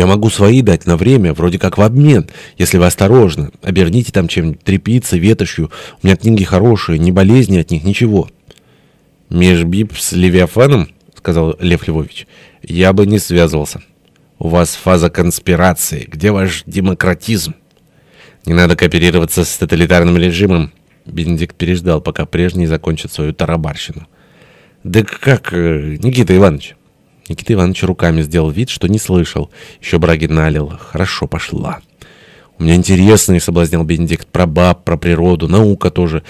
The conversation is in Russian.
Я могу свои дать на время, вроде как в обмен, если вы осторожны. Оберните там чем-нибудь, тряпицей, ветошью. У меня книги хорошие, ни болезни от них, ничего». «Межбип с Левиафаном?» — сказал Лев Львович. «Я бы не связывался. У вас фаза конспирации. Где ваш демократизм? Не надо кооперироваться с тоталитарным режимом». Бенедикт переждал, пока прежний закончит свою тарабарщину. «Да как, э, Никита Иванович?» Никита Иванович руками сделал вид, что не слышал. Еще браги налил. Хорошо пошла. «У меня интересный», — соблазнял Бенедикт, — «про баб, про природу, наука тоже».